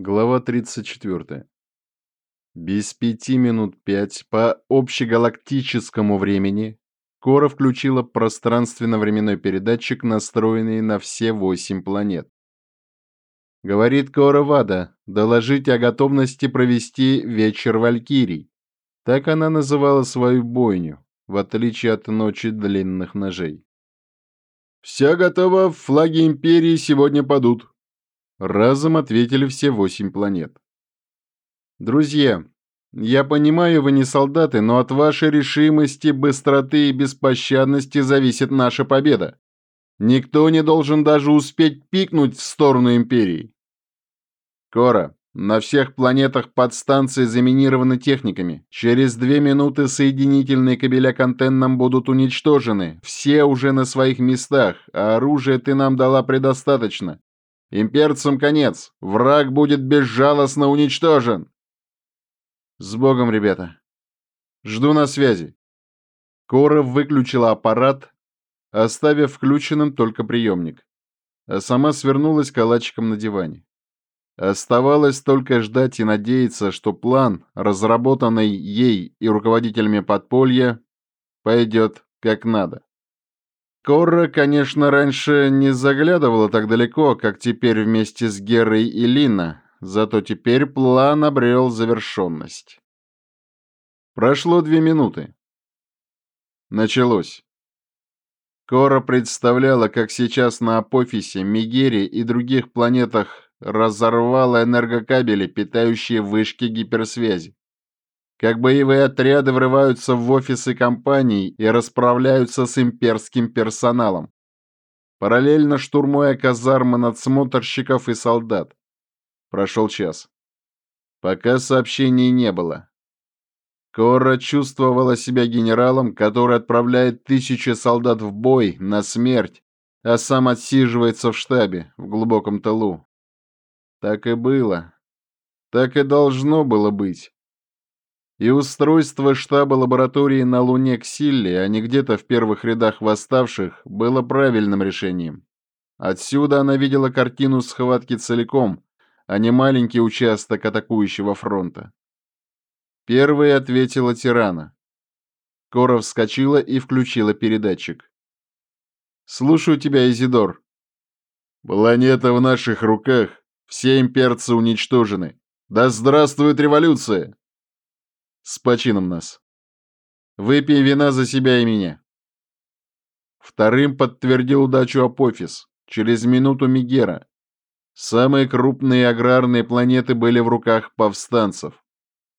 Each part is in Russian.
Глава 34. Без пяти минут пять по общегалактическому времени Кора включила пространственно-временной передатчик, настроенный на все восемь планет. Говорит Кора Вада, доложите о готовности провести вечер Валькирий. Так она называла свою бойню, в отличие от ночи длинных ножей. «Все готово, флаги Империи сегодня падут», Разом ответили все восемь планет. Друзья, я понимаю, вы не солдаты, но от вашей решимости, быстроты и беспощадности зависит наша победа. Никто не должен даже успеть пикнуть в сторону Империи. Кора, на всех планетах подстанции заминированы техниками. Через две минуты соединительные кабеля к антеннам будут уничтожены. Все уже на своих местах, а оружия ты нам дала предостаточно. Имперцам конец. Враг будет безжалостно уничтожен. С Богом, ребята. Жду на связи. Кора выключила аппарат, оставив включенным только приемник, а сама свернулась калачиком на диване. Оставалось только ждать и надеяться, что план, разработанный ей и руководителями подполья, пойдет как надо. Корра, конечно, раньше не заглядывала так далеко, как теперь вместе с Герой и Лина, зато теперь план обрел завершенность. Прошло две минуты. Началось. Кора представляла, как сейчас на Апофисе, Мегере и других планетах разорвала энергокабели, питающие вышки гиперсвязи как боевые отряды врываются в офисы компаний и расправляются с имперским персоналом, параллельно штурмуя казармы надсмотрщиков и солдат. Прошел час. Пока сообщений не было. Кора чувствовала себя генералом, который отправляет тысячи солдат в бой, на смерть, а сам отсиживается в штабе, в глубоком тылу. Так и было. Так и должно было быть и устройство штаба лаборатории на Луне Ксилли, а не где-то в первых рядах восставших, было правильным решением. Отсюда она видела картину схватки целиком, а не маленький участок атакующего фронта. Первой ответила Тирана. Кора вскочила и включила передатчик. «Слушаю тебя, Изидор». «Планета в наших руках. Все имперцы уничтожены. Да здравствует революция!» С почином нас. Выпей вина за себя и меня. Вторым подтвердил удачу Апофис. Через минуту Мигера. Самые крупные аграрные планеты были в руках повстанцев.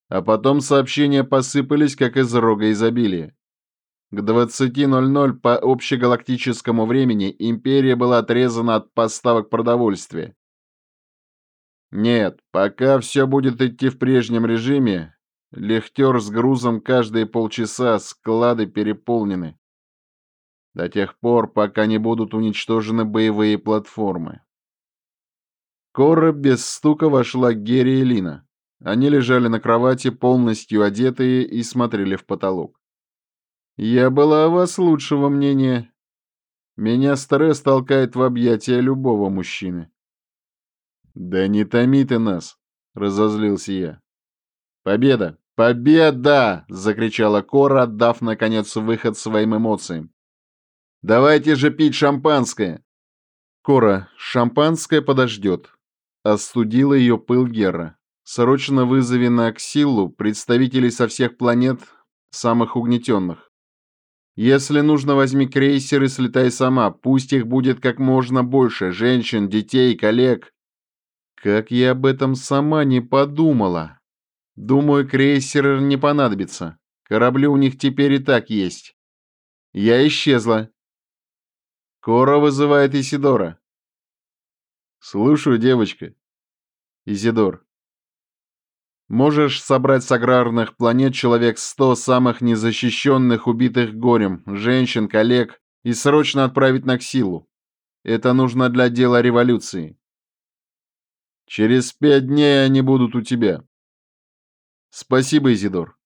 А потом сообщения посыпались, как из рога изобилия. К 20.00 по общегалактическому времени империя была отрезана от поставок продовольствия. Нет, пока все будет идти в прежнем режиме, Лехтер с грузом каждые полчаса, склады переполнены. До тех пор, пока не будут уничтожены боевые платформы. Кора без стука вошла Герри и Лина. Они лежали на кровати, полностью одетые, и смотрели в потолок. «Я была о вас лучшего мнения. Меня стресс толкает в объятия любого мужчины». «Да не томи ты нас!» — разозлился я. «Победа! Победа!» — закричала Кора, отдав, наконец, выход своим эмоциям. «Давайте же пить шампанское!» «Кора, шампанское подождет», — остудила ее пыл Гера. «Срочно вызови на Аксиллу представителей со всех планет, самых угнетенных. Если нужно, возьми крейсер и слетай сама, пусть их будет как можно больше, женщин, детей, коллег». «Как я об этом сама не подумала!» Думаю, крейсер не понадобится. Корабли у них теперь и так есть. Я исчезла. Кора вызывает Исидора. Слушаю, девочка. Изидор. Можешь собрать с аграрных планет человек сто самых незащищенных, убитых горем, женщин, коллег, и срочно отправить на Ксилу. Это нужно для дела революции. Через пять дней они будут у тебя. Спасибо, Изидор.